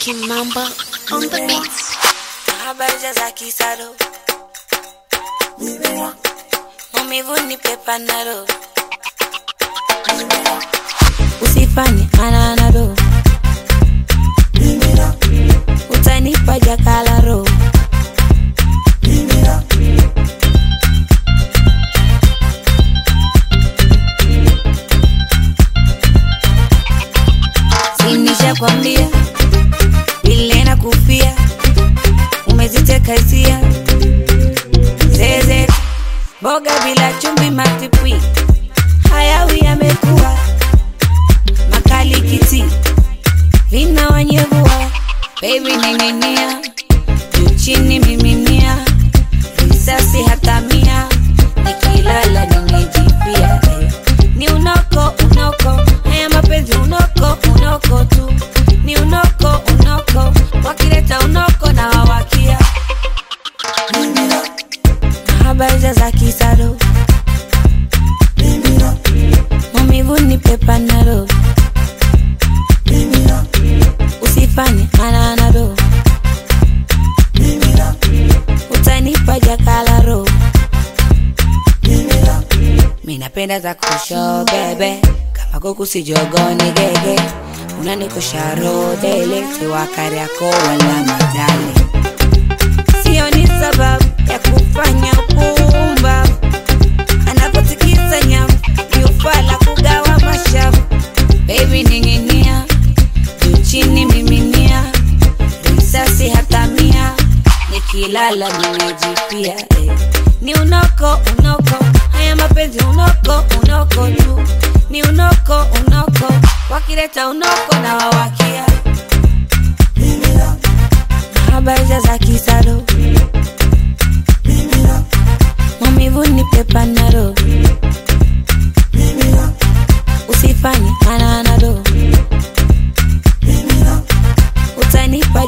Kimamba on the beat. Habari za kisaro maumivu usifani panado usifanye ananado utanipa jakalaro sinisha kwambia hisia. Zeze boga bila chumvi matipwi hayawi yamekuwa makali kiti. Vina wanyevua bebi ning'inia habari za kisaro. Maumivu ni pepanaro usifanye ananado utanipa Mina penda za kusho bebe. Kama kuku sijogoni gege. Unanikusharo dele siwakari yako wala madale nikilala nimejipia eh. ni unoko unoko haya mapenzi unoko unoko tu. Ni unoko unoko wakileta unoko na wawakia. Habari za kisado. Maumivu ni pepa naro usifanye ananado utanipa